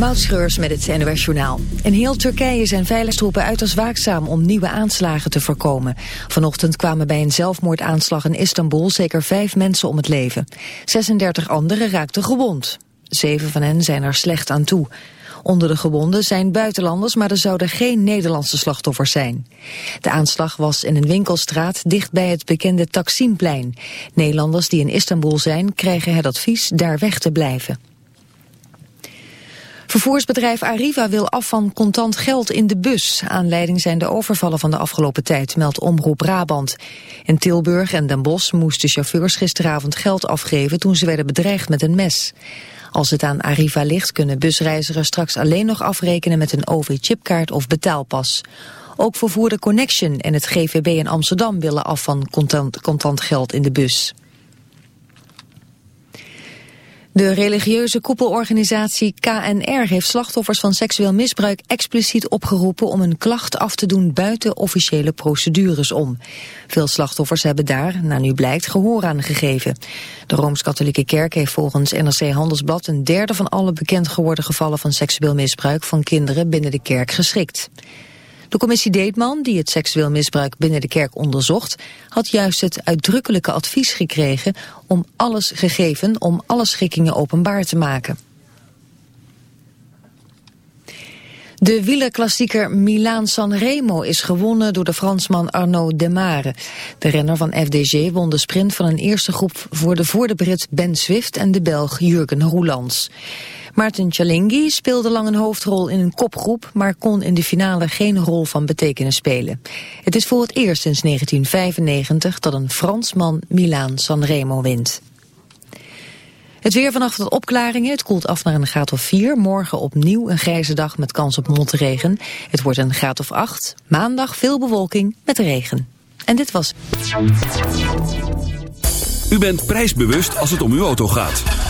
Moutschreurs met het NOS Journaal. In heel Turkije zijn veiligheidstroepen uiterst waakzaam om nieuwe aanslagen te voorkomen. Vanochtend kwamen bij een zelfmoordaanslag in Istanbul zeker vijf mensen om het leven. 36 anderen raakten gewond. Zeven van hen zijn er slecht aan toe. Onder de gewonden zijn buitenlanders, maar er zouden geen Nederlandse slachtoffers zijn. De aanslag was in een winkelstraat dicht bij het bekende Taksimplein. Nederlanders die in Istanbul zijn krijgen het advies daar weg te blijven. Vervoersbedrijf Arriva wil af van contant geld in de bus. Aanleiding zijn de overvallen van de afgelopen tijd, meldt Omroep Brabant. In Tilburg en Den Bosch moesten chauffeurs gisteravond geld afgeven toen ze werden bedreigd met een mes. Als het aan Arriva ligt kunnen busreizigers straks alleen nog afrekenen met een OV-chipkaart of betaalpas. Ook vervoerder Connection en het GVB in Amsterdam willen af van contant, contant geld in de bus. De religieuze koepelorganisatie KNR heeft slachtoffers van seksueel misbruik expliciet opgeroepen om een klacht af te doen buiten officiële procedures om. Veel slachtoffers hebben daar, naar nu blijkt, gehoor aan gegeven. De Rooms-Katholieke Kerk heeft volgens NRC Handelsblad een derde van alle bekend geworden gevallen van seksueel misbruik van kinderen binnen de kerk geschikt. De commissie Deetman, die het seksueel misbruik binnen de kerk onderzocht, had juist het uitdrukkelijke advies gekregen om alles gegeven om alle schikkingen openbaar te maken. De wielerklassieker Milaan-San Remo is gewonnen door de Fransman Arnaud Demare. De renner van FDG won de sprint van een eerste groep voor de voor de Brit Ben Swift en de Belg Jurgen Roelands. Maarten Chalingi speelde lang een hoofdrol in een kopgroep, maar kon in de finale geen rol van betekenis spelen. Het is voor het eerst sinds 1995 dat een Fransman Milaan Remo wint. Het weer vannacht wat opklaringen. Het koelt af naar een graad of 4. Morgen opnieuw een grijze dag met kans op motregen. Het wordt een graad of 8. Maandag veel bewolking met regen. En dit was... U bent prijsbewust als het om uw auto gaat.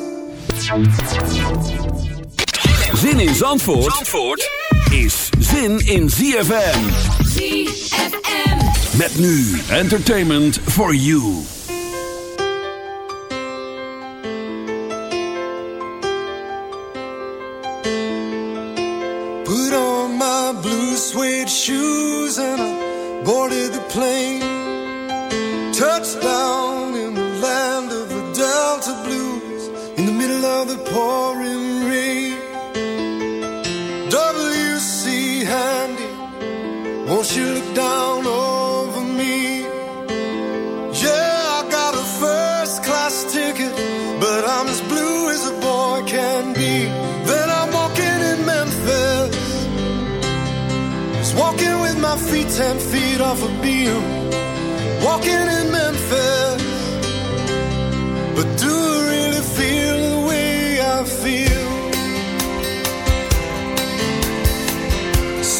Zin in Zandvoort, Zandvoort is zin in ZFM. ZFM. Met nu entertainment for you. Put on my blue suede shoes and I boarded the plane. Touchdown pouring rain. WC Handy, won't you look down over me? Yeah, I got a first class ticket, but I'm as blue as a boy can be. Then I'm walking in Memphis, just walking with my feet ten feet off a beam. Walking in Memphis,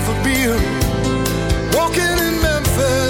Feet off a beam. Walking in Memphis.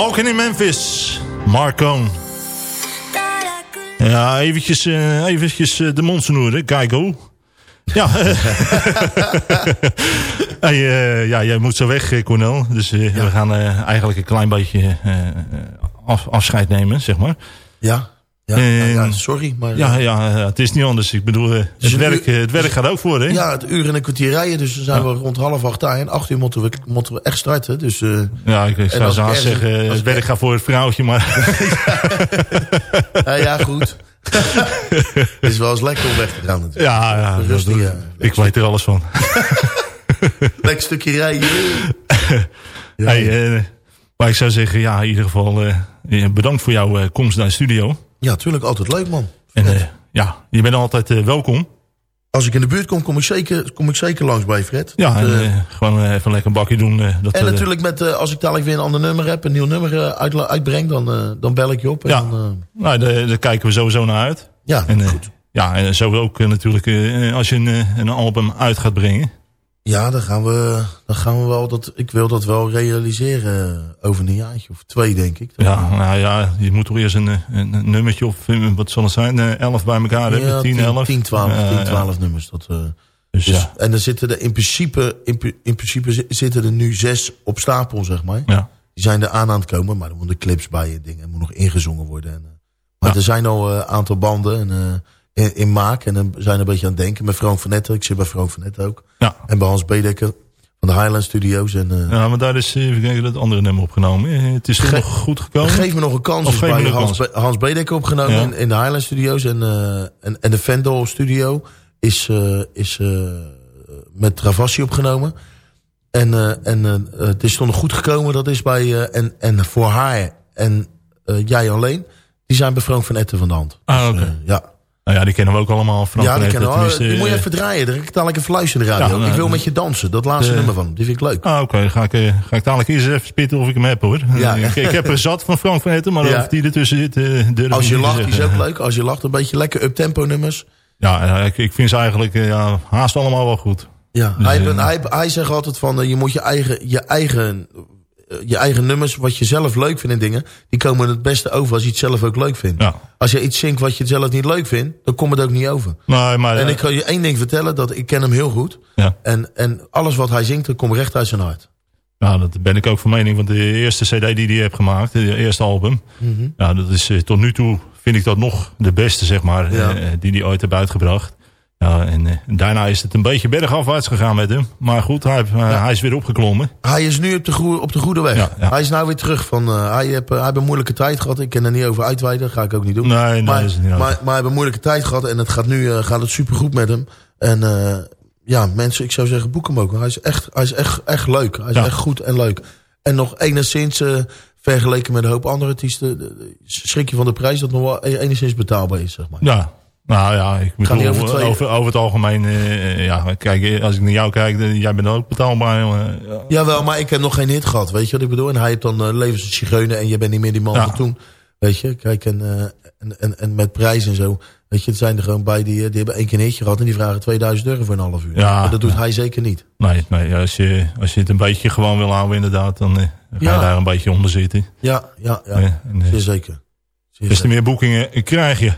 Walking in Memphis, Marcone. Ja, eventjes, eh, eventjes eh, de mond snoeren. Kijk hoe. Ja. hey, eh, ja, jij moet zo weg, Cornel. Dus we gaan eigenlijk een klein beetje af, afscheid nemen, zeg maar. Ja, ja, Eh, ja, ja, sorry, maar... Ja, ja, ja, het is niet anders. Ik bedoel, eh, het, een werk, uur- eh, het werk gaat ook voor, hè? Ja, het uur en een kwartier rijden, dus dan zijn we rond half acht daar. En acht uur moeten we, moeten we echt starten, dus... eh, Ja, ik, ik zou zo haast zeggen, het ik- werk gaat voor het vrouwtje, maar... ja, ja, goed. Het is wel eens lekker om weg te gaan natuurlijk. ja, ja, Rustig, ja. ik weet er alles van. Lekker stukje rijden. Ja, Hey, eh, maar ik zou zeggen, ja, in ieder geval eh, eh, bedankt voor jouw eh, komst naar de studio. Ja, tuurlijk, altijd leuk man. En eh, ja, je bent altijd eh, welkom. Als ik in de buurt kom, kom ik zeker, kom ik zeker langs bij Fred. Ja, Dat, en, eh, gewoon even een lekker bakje doen. dat, en natuurlijk met, als ik dadelijk weer een ander nummer heb, een nieuw nummer uit, uitbreng, dan, dan bel ik je op. En Ja. dan, nou, daar, daar kijken we sowieso naar uit. ja, En, goed. ja, en zo ook natuurlijk als je een, een album uit gaat brengen. Ja, dan gaan we, dan gaan we wel, dat, ik wil dat wel realiseren eh, over een jaartje of twee, denk ik. Dan- Ja, nou ja, je moet toch eerst een, eh, een, nummertje of eh, wat zal het zijn? eh, 11 bij elkaar hebben, Ja, 10, 11. 10, 12, Eh, 10, ja. 12 nummers. Dat, eh, Dus, dus, ja, En er zitten er in principe, in, pri- in principe zi- zitten er nu zes op stapel, zeg maar. ja. Die zijn er aan aan het komen, maar er moeten clips bij en dingen. Er moet nog ingezongen worden. En, eh, maar Ja. er zijn al een aantal banden en, eh, in, in maak. En dan zijn een beetje aan het denken met Frank van Netten. Ik zit bij Frank van Netten ook. ja. En bij Hans Bedekker van de Highland Studios. En, eh, Ja, maar daar is eh, even kijken, dat andere nummer opgenomen. Eh, Het is nog goed gekomen? Geef me nog een kans. Of geef bij Hans, kans. Hans Bedekker opgenomen Ja. in, in de Highland Studios. En, en, en de Vendel Studio is, is met Travassi opgenomen. En, en het is toch nog goed gekomen. Dat is bij... en, en voor haar en jij alleen. Die zijn bij Frank van Etten van de hand. Ah, oké. Eh, ja, Nou ja, die kennen we ook allemaal. Frank ja van die, kennen we. tenminste, die moet je eh, even draaien. Daar ik even luisteren in de radio. Ja, nou, ik wil eh, met je dansen. Dat laatste eh, nummer van hem. Die vind ik leuk. Ah, oké. Ga ik, ga ik dadelijk eens even spitten of ik hem heb, hoor. Ja, ik, ik heb er zat van Frank van Etten, maar Ja. of die ertussen zit, Als je lacht, die is zeggen. ook leuk. Als je lacht, een beetje lekker up-tempo nummers. Ja, ik, ik vind ze eigenlijk ja, haast allemaal wel goed. Ja, Dus, hij, hij, hij zegt altijd van, je moet je eigen, je eigen, je eigen nummers, wat je zelf leuk vindt en dingen, die komen het beste over als je het zelf ook leuk vindt. Ja. Als je iets zingt wat je zelf niet leuk vindt, dan komt het ook niet over. Nee, maar, En eh, ik kan je één ding vertellen, dat ik ken hem heel goed. ja. En, en alles wat hij zingt, dat komt recht uit zijn hart. Nou, dat ben ik ook van mening. Want de eerste cd die hij heeft gemaakt, de eerste album. Mhm. Ja, dat is eh, tot nu toe vind ik dat nog de beste, zeg maar. Ja. eh, die hij ooit heeft uitgebracht. Ja, en uh, daarna is het een beetje bergafwaarts gegaan met hem. Maar goed, hij, uh, ja. hij is weer opgeklommen. Hij is nu op de, goede, op de goede weg. Ja, hij is nou weer terug. Van, uh, hij, heeft, hij heeft een moeilijke tijd gehad. Ik kan er niet over uitweiden. Dat ga ik ook niet doen. Nee, nee maar, is het niet maar, maar, hij heeft een moeilijke tijd gehad. En het gaat nu gaat het supergoed met hem. En ja, mensen, ik zou zeggen, boek hem ook. Hij is echt, hij is echt, echt leuk. Hij is echt goed en leuk. En nog enigszins vergeleken met een hoop andere artiesten... schrik je van de prijs dat nog wel enigszins betaalbaar is, zeg maar. Ja, nou ja, ik bedoel, over, over, over, over, het algemeen, uh, ja, kijk, als ik naar jou kijk, jij bent ook betaalbaar. Uh, ja. Jawel, maar ik heb nog geen hit gehad, weet je wat ik bedoel? En hij heeft dan levens en je bent niet meer die man ja. van toen. Weet je, kijk, en, en, en, en, met prijs en zo. Weet je, het zijn er gewoon bij die, die hebben één keer een hitje gehad en die vragen 2000 euro voor een half uur. Ja, maar dat doet hij zeker niet. Nee, nee als, je, als je het een beetje gewoon wil houden inderdaad, dan ga je ja. daar een beetje onder zitten. Ja, ja, ja. En, zeer zeker. Zeer dus te meer boekingen krijg je.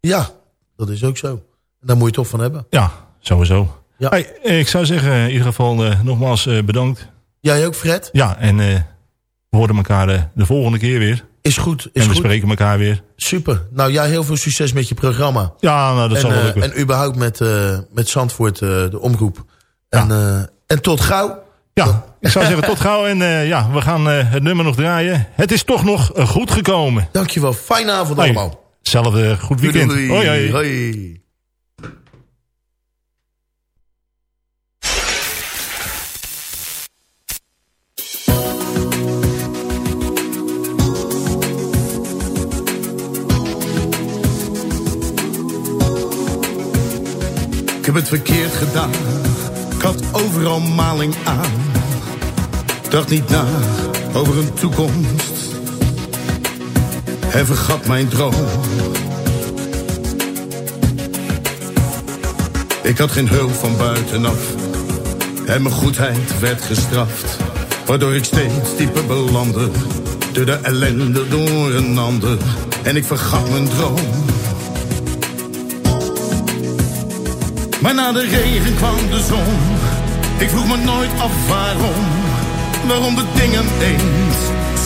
Ja, dat is ook zo. Daar moet je toch van hebben. Ja, sowieso. Ja. Hey, ik zou zeggen, in ieder geval uh, nogmaals uh, bedankt. Jij ook, Fred? Ja, en uh, we horen elkaar de volgende keer weer. Is goed. Is en we goed. spreken elkaar weer. Super. Nou, jij heel veel succes met je programma. Ja, nou, dat en, zal wel lukken. En überhaupt met, met Zandvoort, de omroep. En, ja. en tot gauw. Ja, ik zou zeggen tot gauw. En ja, we gaan het nummer nog draaien. Het is toch nog goed gekomen. Dankjewel. Fijne avond hey. Hetzelfde goed weekend. Doei, doei. Hoi, hoi. hoi. Ik heb het verkeerd gedaan, ik had overal maling aan. Dacht niet na over een toekomst en vergat mijn droom. Ik had geen hulp van buitenaf en mijn goedheid werd gestraft. Waardoor ik steeds dieper belandde, door de ellende door een ander. En ik vergat mijn droom. Maar na de regen kwam de zon. Ik vroeg me nooit af waarom, waarom de dingen eens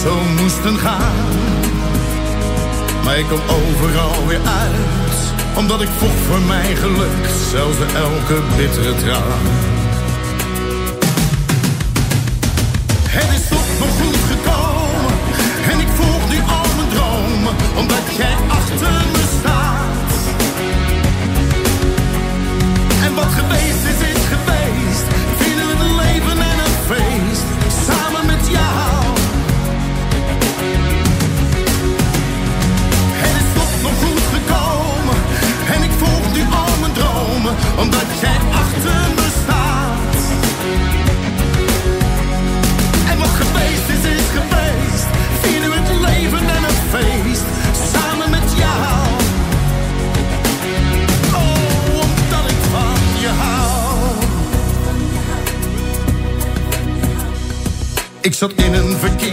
zo moesten gaan. Maar ik kom overal weer uit, omdat ik vocht voor mijn geluk, zelfs bij elke bittere traan. Het is toch nog goed gekomen, en ik volg nu al mijn dromen, omdat jij achter me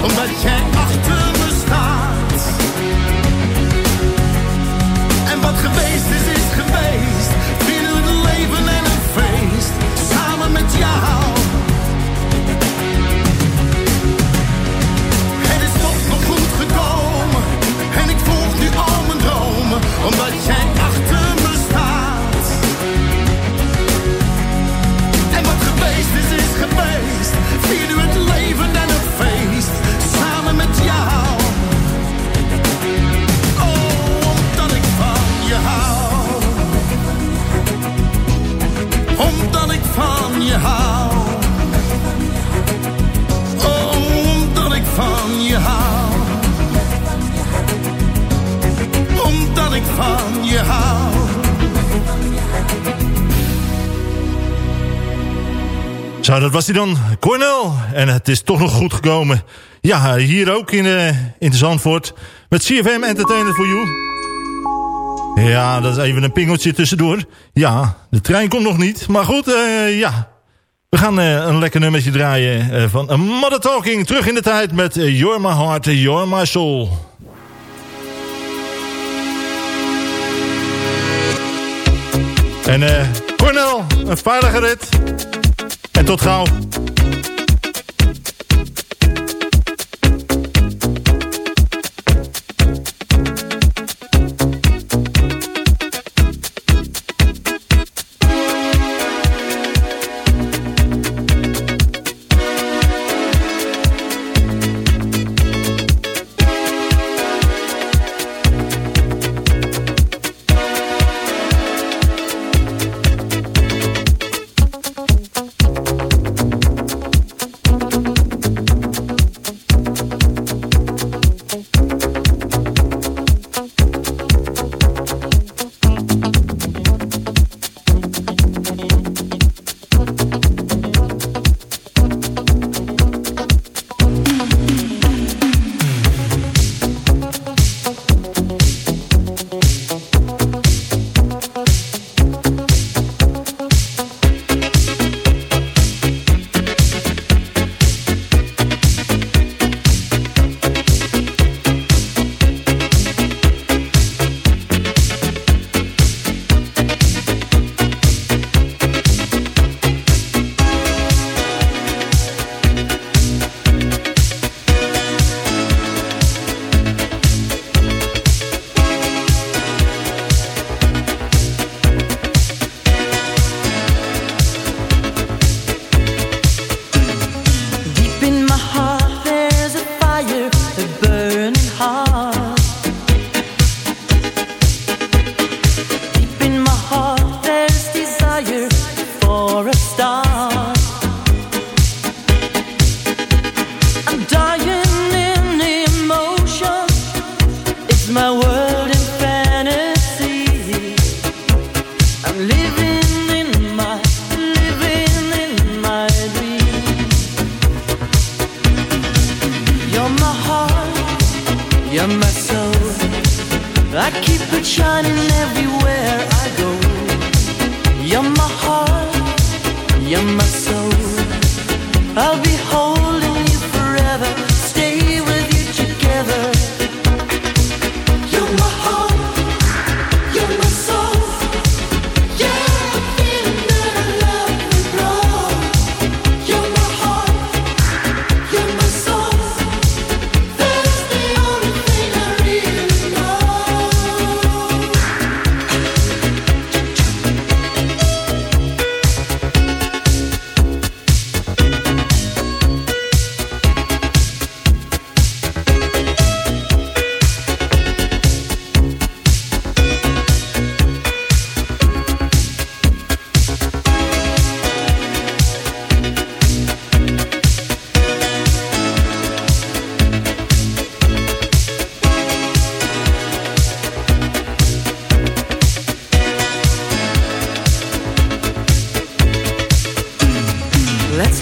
Dromen, omdat Zo, dat was hij dan. Cornel. En het is toch nog goed gekomen. Ja, hier ook in, uh, in Zandvoort. Met CFM Entertainment for You. Ja, dat is even een pingeltje tussendoor. Ja, de trein komt nog niet. Maar goed, uh, ja. We gaan uh, een lekker nummertje draaien van Mother Talking. Terug in de tijd met You're My Heart, You're My Soul. En eh, Cornel, een veilige rit. En tot gauw.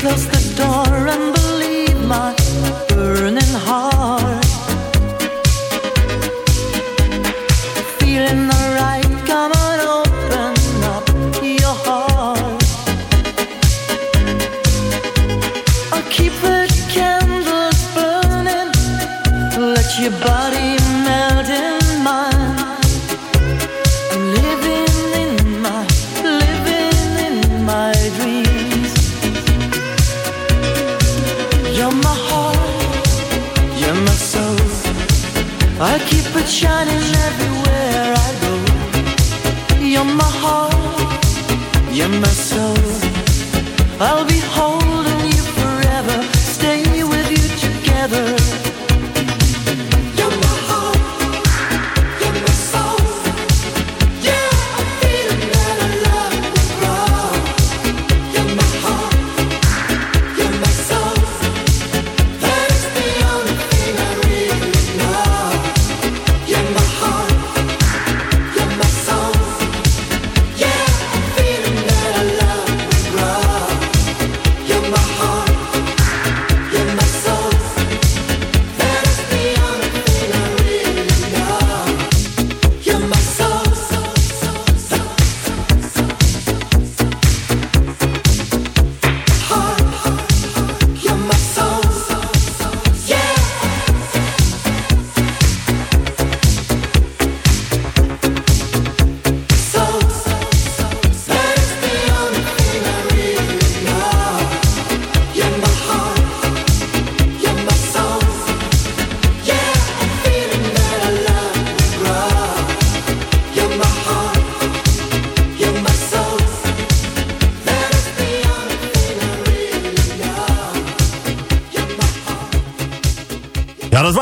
lost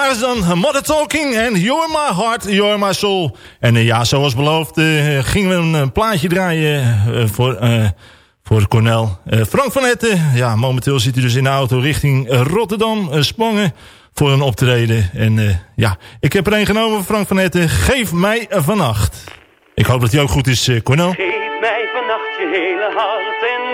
waren dan. Mother Talking en You're My Heart, You're My Soul. En ja, zoals beloofd gingen we een plaatje draaien voor, voor Cornel. Frank van Etten, ja, momenteel zit hij dus in de auto richting Rotterdam, Spangen voor een optreden. En ja, ik heb er een genomen, Frank van Etten. Geef mij vannacht. Ik hoop dat hij ook goed is, Cornel. Geef mij vannacht je hele hart en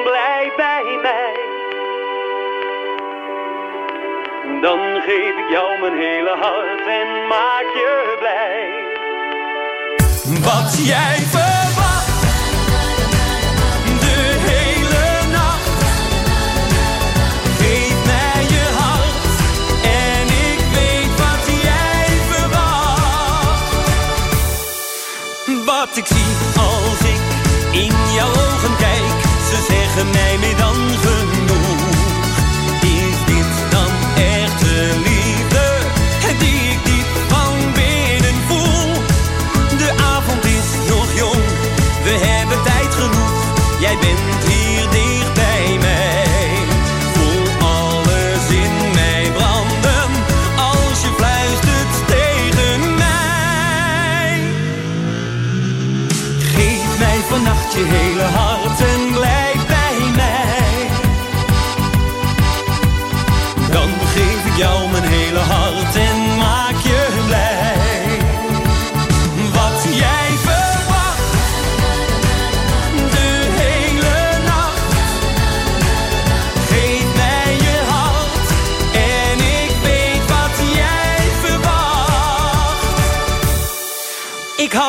Dan geef ik jou mijn hele hart en maak je blij. Wat jij verwacht, de hele nacht. Geef mij je hart en ik weet wat jij verwacht. Wat ik zie als ik in jouw ogen kijk, ze zeggen mij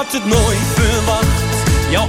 had het nooit verwacht, jouw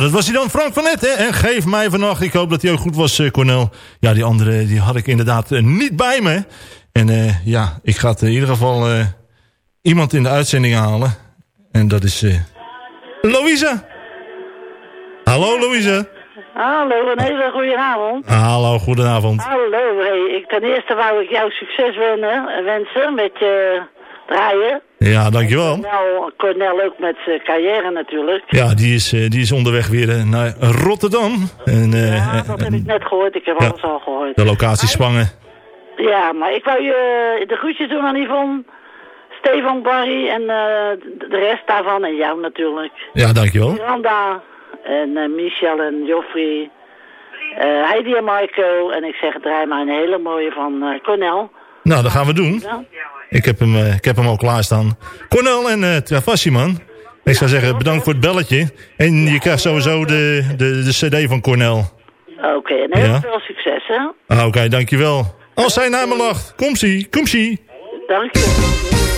Zo, dat was hij dan, Frank van Net, hè? En geef mij vannacht. Ik hoop dat hij ook goed was, eh, Cornel. Ja, die andere die had ik inderdaad eh, niet bij me. En eh, ja, ik ga in ieder geval iemand in de uitzending halen. En dat is eh Louisa. Hallo, Louisa. Hallo, een hele goede avond. Hallo, goedenavond. Hallo, hey, ik, ten eerste wou ik jou succes wennen, wensen met je draaien. Ja, dankjewel. Nou, Cornel ook met zijn carrière natuurlijk. Ja, die is, eh, die is onderweg weer eh, naar Rotterdam. En, eh, Ja, dat heb ik net gehoord, ik heb ja. alles al gehoord. de locatie Spangen. Ja, maar ik wou je de groetjes doen aan Yvonne, Stefan, Barry en de rest daarvan en jou natuurlijk. Ja, dankjewel. Miranda en eh, Michel en Joffrey, Heidi en Marco. En ik zeg, draai maar een hele mooie van Cornel. Nou, dat gaan we doen. Ik heb hem, eh, ik heb hem al klaarstaan. Cornel en uh, man. Ik zou zeggen, bedankt voor het belletje. En je krijgt sowieso de, de, de cd van Cornel. Oké, okay, en heel veel succes, hè? Ah, oké, dankjewel. Als zij naar me lacht, kom-sie, kom-sie. Dank je.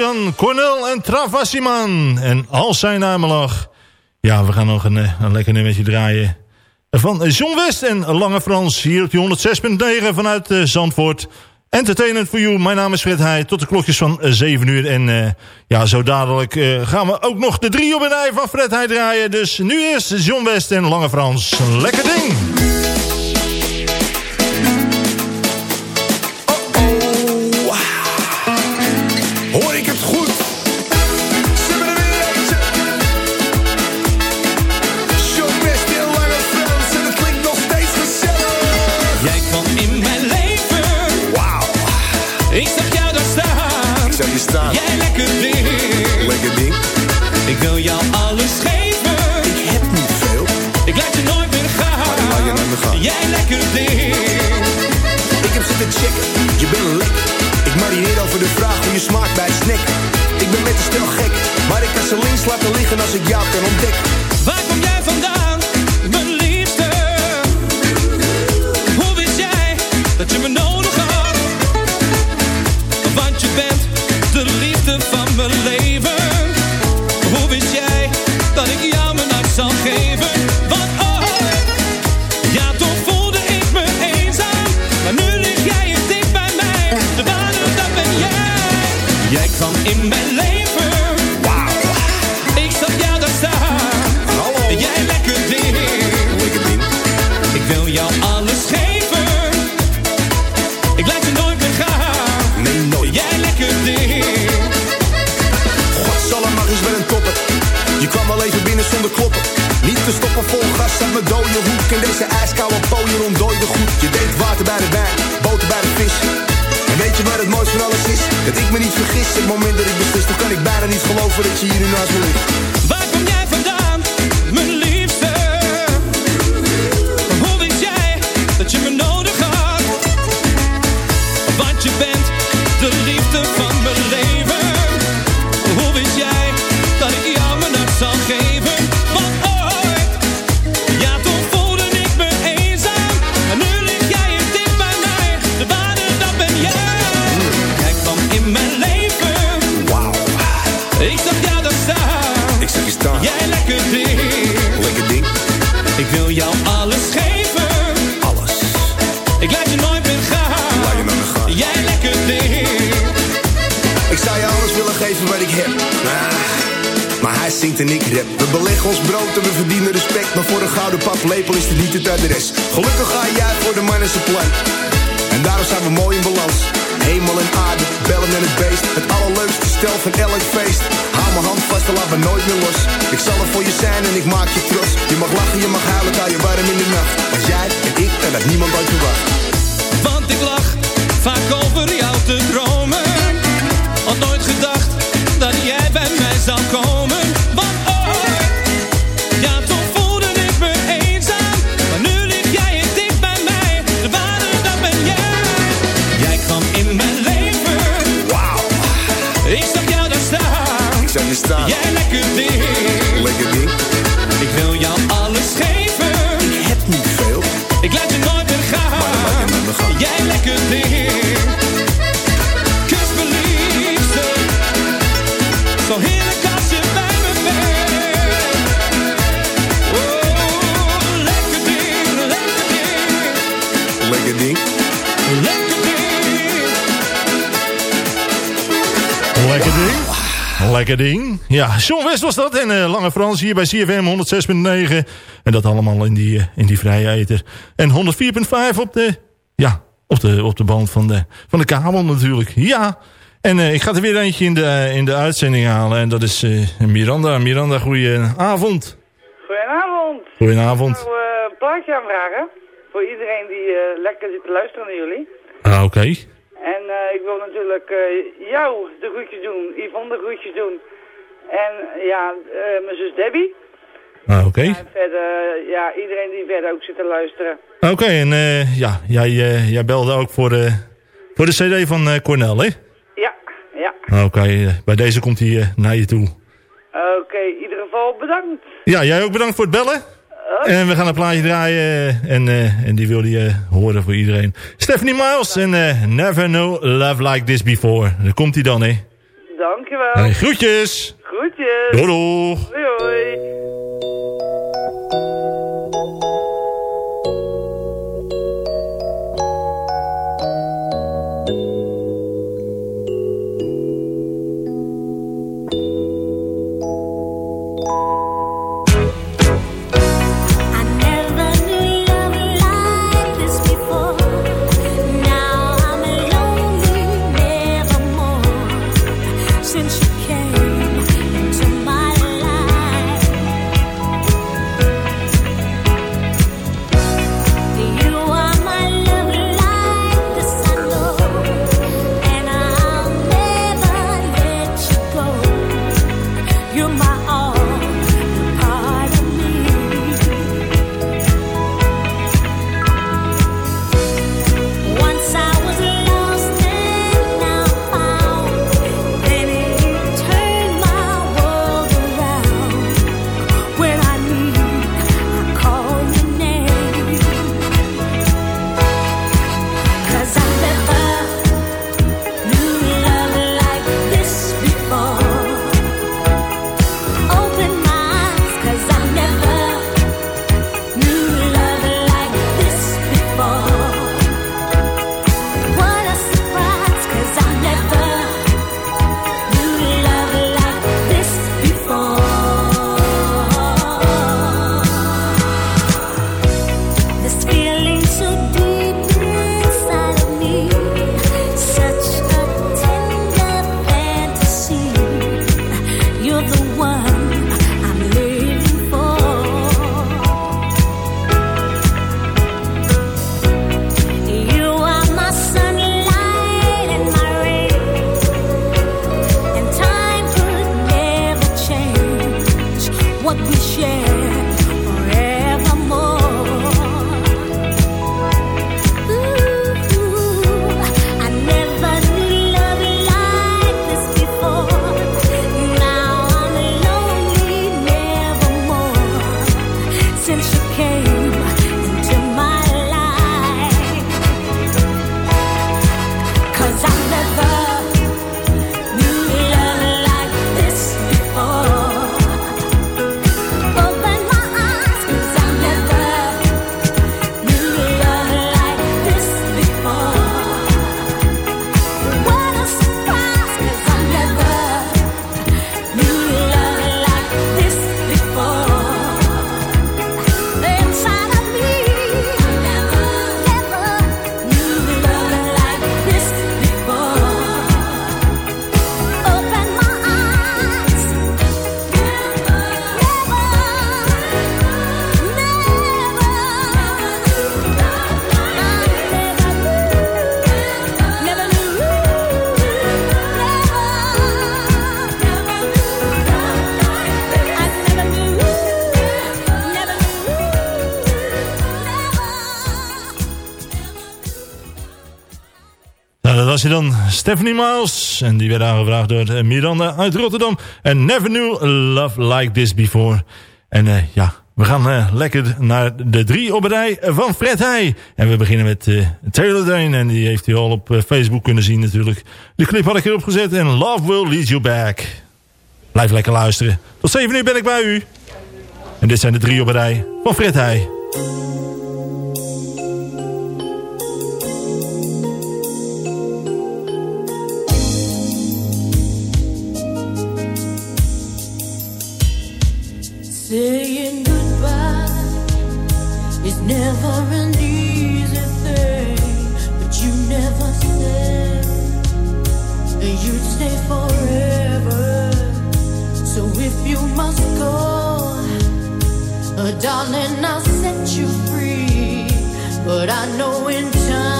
Sebastian, Cornel en Travassiman. En als zijn namen lag. Ja, we gaan nog een, eh, een lekker nummertje draaien. Van John West en Lange Frans. Hier op die 106.9 vanuit eh, Zandvoort. Entertainment for you. Mijn naam is Fred Heij. Tot de klokjes van eh, 7 uur. En ja, zo dadelijk gaan we ook nog de drie op een rij van Fred Heij draaien. Dus nu eerst John West en Lange Frans. Lekker ding! je. Jij lekker ding. Lekker ding. Ik wil jou alles geven. Ik heb niet veel. Ik laat je nooit meer gaan. Je. Jij lekker ding. Ik heb zitten checken. Je bent een lek. Ik marieer over de vraag hoe je smaakt bij snik. Ik ben met de stel gek. Maar ik kan ze links laten liggen als ik jou kan ontdekken. Zat mijn dode hoek in deze ijskoude pooier ontdooide goed. Je denkt water bij de wijn, boter bij de vis. En weet je wat het mooiste van alles is? Dat ik me niet vergis, het moment dat ik beslis, dan kan ik bijna niet geloven dat je hier nu naast me ligt. En ik. We beleggen ons brood en we verdienen respect. Maar voor een gouden paplepel is dit niet het adres. Gelukkig ga jij voor de man en zijn plan. En daarom zijn we mooi in balans. Hemel en aarde, bellen en het beest. Het allerleukste stel van elk feest. Hou mijn hand vast en laat me nooit meer los. Ik zal er voor je zijn en ik maak je trots. Je mag lachen, je mag huilen, hou je warm in de nacht. Maar jij en ik, en dat niemand uit verwacht. Want ik lag vaak over jou te dromen. Had nooit gedacht je. Jij lekker ding. Lekker ding. Ik wil jou alles geven. Ik heb niet veel. Ik laat je nooit meer gaan. Maar dan laat je nooit meer gaan. Jij lekker ding. Lekker ding. Ja, John West was dat. En eh, Lange Frans hier bij CFM 106.9. En dat allemaal in die, eh, in die vrije eter. En 104.5 op de, ja, op de, op de band van de, van de kabel natuurlijk. Ja. En eh, ik ga er weer eentje in de, in de uitzending halen. En dat is Miranda. Miranda, goedenavond. Goedenavond. Goedenavond. Ik eh, een plaatje aanvragen. Voor iedereen die lekker zit te luisteren naar jullie. Ah, oké. En eh, ik wil natuurlijk eh, jou de groetjes doen, Yvonne de groetjes doen. En ja, eh, mijn zus Debbie. Ah, oké. En verder, ja, iedereen die verder ook zit te luisteren. Oké, en ja, jij, jij belde ook voor de, voor de cd van Cornel, hè? Ja, ja. Oké, eh, bij deze komt hij naar je toe. Oké, in ieder geval bedankt. Ja, jij ook bedankt voor het bellen. En we gaan een plaatje draaien eh, en, eh, en die wil je eh, horen voor iedereen. Stephanie Miles en eh, Never Know Love Like This Before. Daar komt hij dan, hè? Dankjewel. Hey, groetjes! Groetjes. Doei doeg! Hoi hoi. Dan Stephanie Miles. En die werd aangevraagd door eh, Miranda uit Rotterdam. En Never Knew Love Like This Before. En uh, ja, we gaan uh, lekker naar de drie op rij van Fred Heij. En we beginnen met Taylor Dane. En die heeft u al op Facebook kunnen zien natuurlijk. De clip had ik erop gezet. En Love Will Lead You Back. Blijf lekker luisteren. Tot 7 uur ben ik bij u. En dit zijn de drie op rij van Fred Heij. Darling, I'll set you free. But I know in time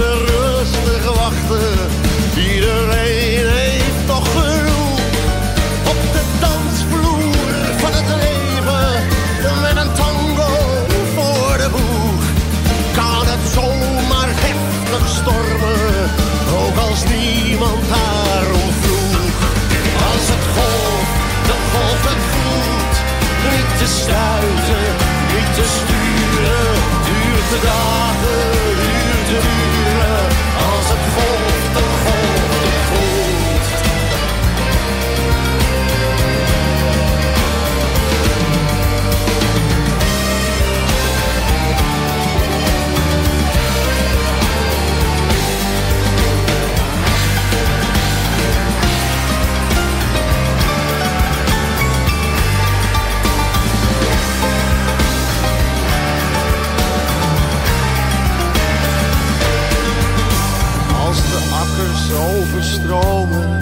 vaten rustig wachten. Iedereen heeft nog genoeg op de dansvloer van het leven, met een tango voor de boeg. Kan het zomaar heftig stormen, ook als niemand daarom vroeg. Als het golft, dan golft het goed. Niet te stuiten, niet te sturen. Duurt de dagen, overstromen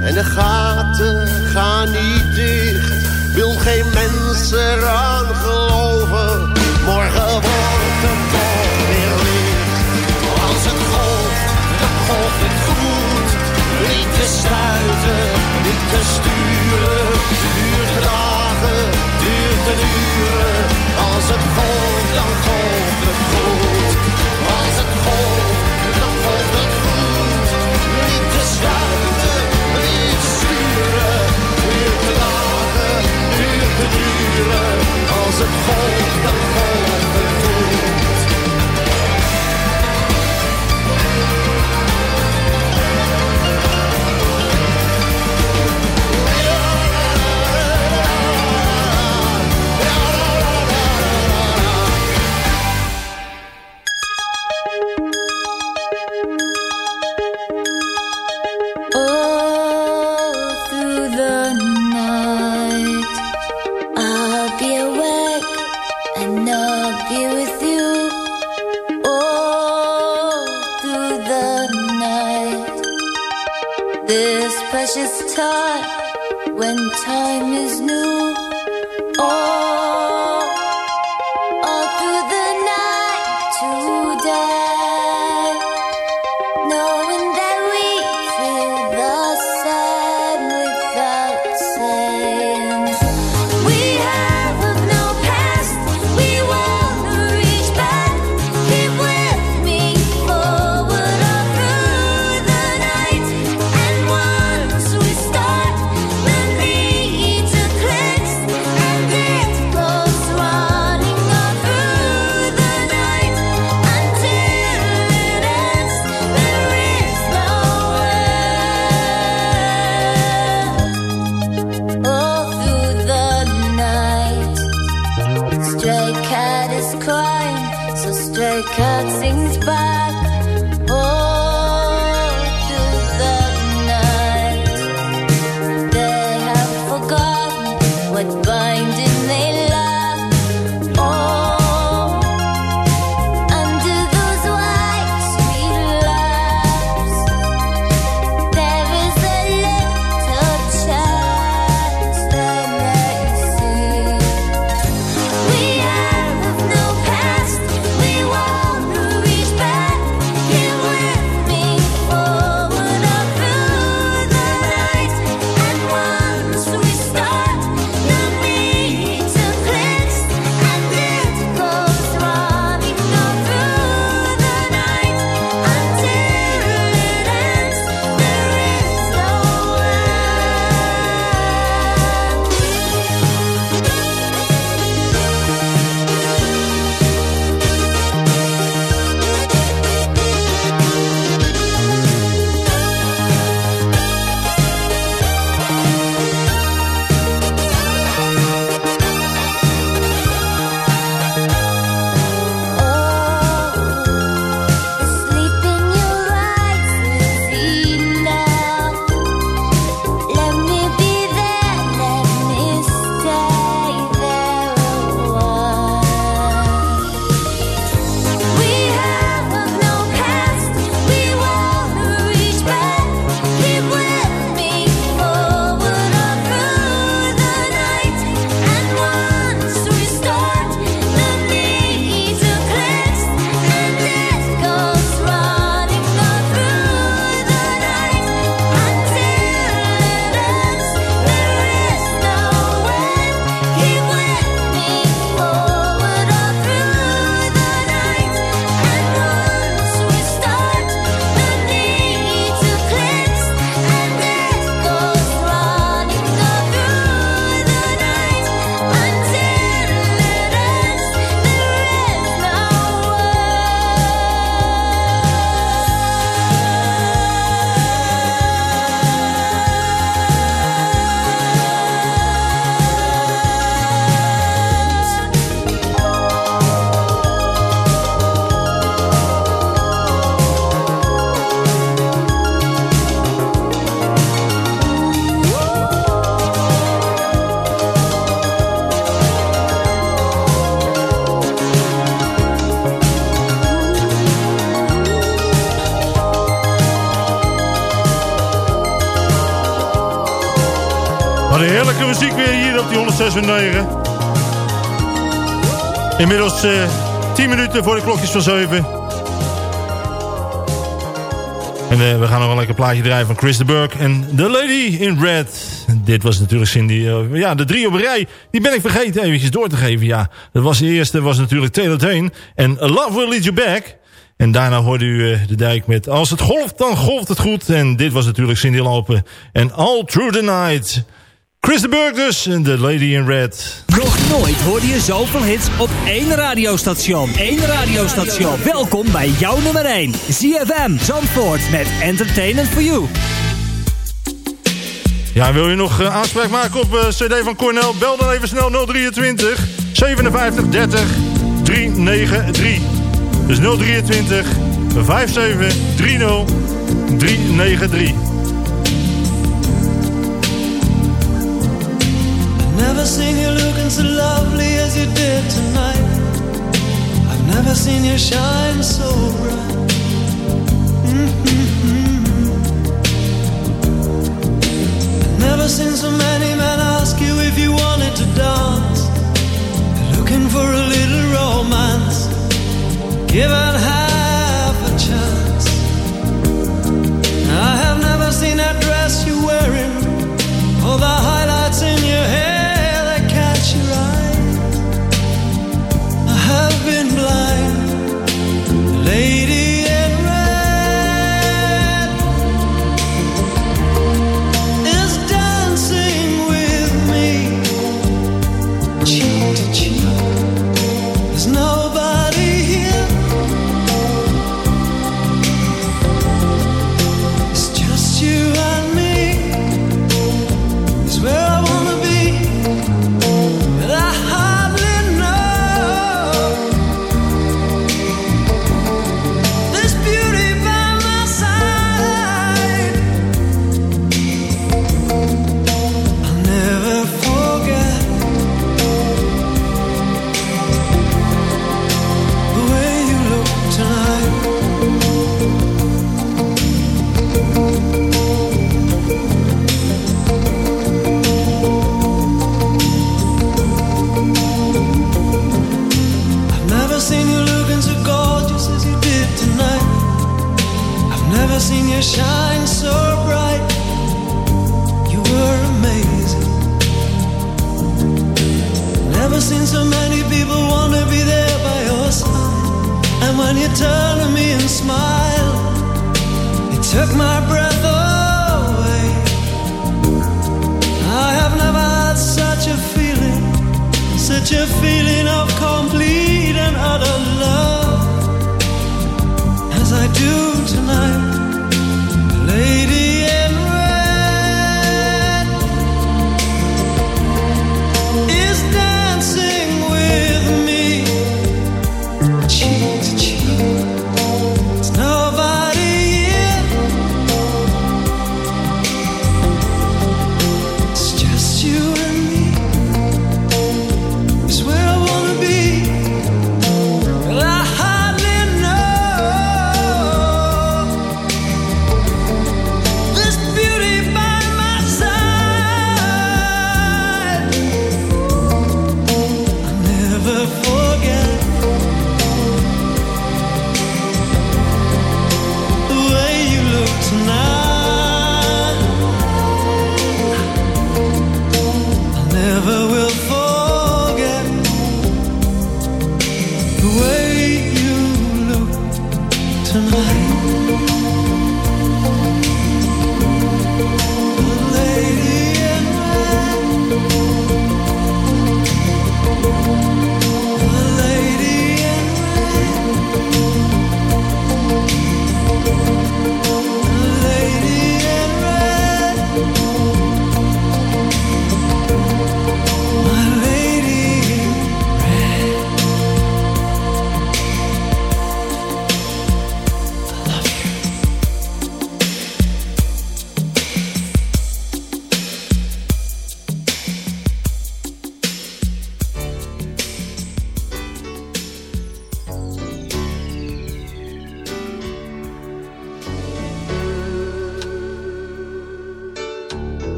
en de gaten gaan niet dicht, wil geen mens eraan geloven. Morgen wordt het toch weer licht. Als het golft, dan golft het goed. Niet te stuiten, niet te sturen. Duurt dagen, duurt te duren. Als het golft, dan golft het goed. Als het golft, dan golft het goed. Te duren. Als het golft, dan 6 en 9. Inmiddels eh, 10 minuten voor de klokjes van 7. En eh, we gaan nog wel lekker plaatje draaien van Chris de Burke en The Lady in Red. Dit was natuurlijk Cindy. Uh, ja, de drie op rij, die ben ik vergeten eventjes door te geven. Ja, dat was de eerste, was natuurlijk Taylor heen En Love Will Lead You Back. En daarna hoorde u de dijk met Als het golft, dan golft het goed. En dit was natuurlijk Cindy Lopen. En All Through the Night. Chris de Burke dus. En The Lady in Red. Nog nooit hoorde je zoveel hits op één radiostation. Eén radiostation. Welkom bij jouw nummer 1. ZFM Zandvoort met Entertainment for You. Ja, wil je nog eh, aanspraak maken op eh, cd van Cornel? Bel dan even snel 023 57 30 393. Dus 023 57 30 393. Never seen you looking so lovely as you did tonight. I've never seen you shine so bright. Mm-hmm. Never seen so many men ask you if you wanted to dance. Looking for a little romance. Give Given half a chance. I have never seen that dress you're wearing. Or the highlights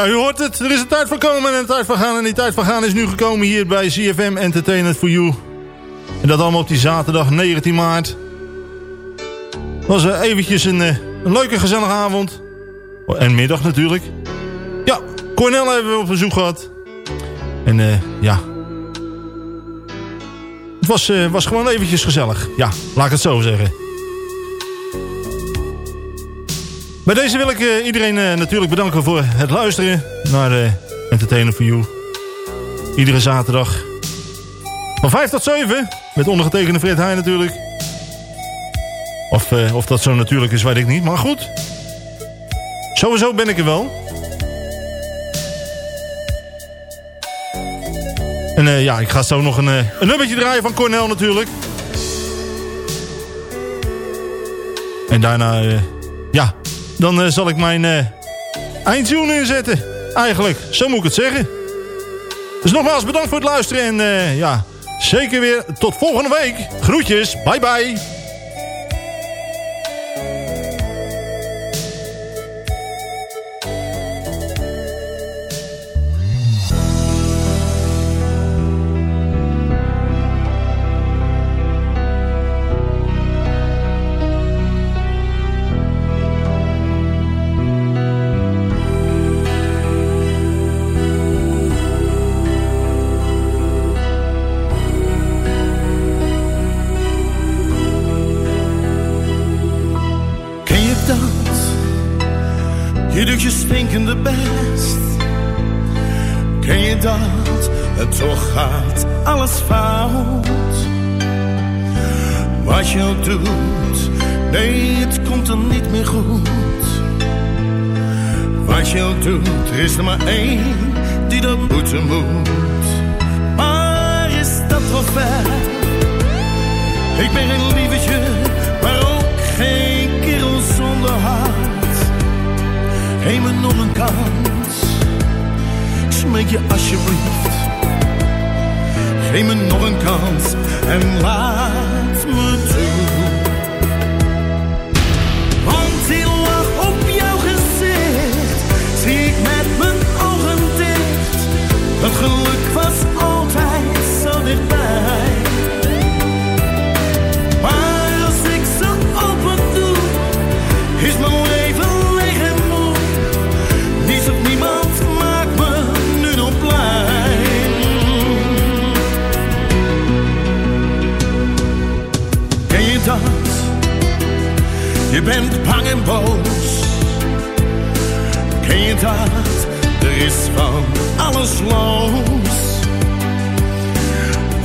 Ja, u hoort het. Er is een tijd van komen en een tijd van gaan. En die tijd van gaan is nu gekomen hier bij CFM Entertainment for You. En dat allemaal op die zaterdag 19 maart. was uh, eventjes een, uh, een leuke gezellige avond. En middag natuurlijk. Ja, Cornel hebben we op bezoek gehad. En uh, ja... Het was, was gewoon eventjes gezellig. Ja, laat ik het zo zeggen. Bij deze wil ik uh, iedereen uh, natuurlijk bedanken voor het luisteren naar uh, Entertainer for You. Iedere zaterdag van 5 tot 7 met ondergetekende Fred Heijn natuurlijk. Of, of dat zo natuurlijk is, weet ik niet. Maar goed, sowieso ben ik er wel. En ja, ik ga zo nog een, een nummertje draaien van Cornel natuurlijk. En daarna, ja, dan uh, zal ik mijn uh, inzetten. Eigenlijk, zo moet ik het zeggen. Dus nogmaals bedankt voor het luisteren. En uh, ja, zeker weer tot volgende week. Groetjes, bye bye.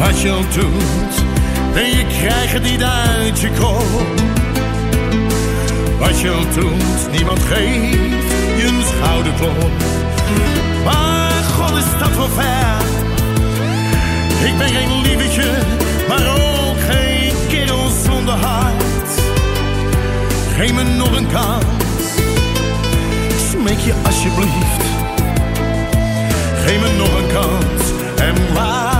Wat je ook doet, en je krijgt het niet uit je kop. Wat je ook doet, niemand geeft je een schouderklop. Maar God is dat wel ver. Ik ben geen lievertje, maar ook geen kerel zonder hart. Geef me nog een kans, smeek je alsjeblieft. Geef me nog een kans en laat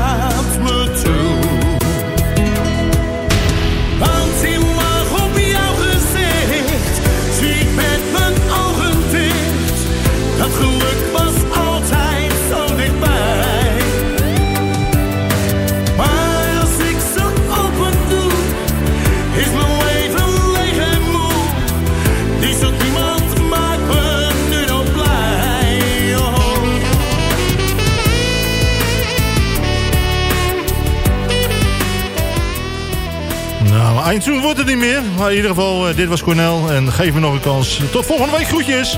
Nou, eindzoen wordt het niet meer. Maar in ieder geval, eh, dit was Cornel. En geef me nog een kans. Tot volgende week. Groetjes.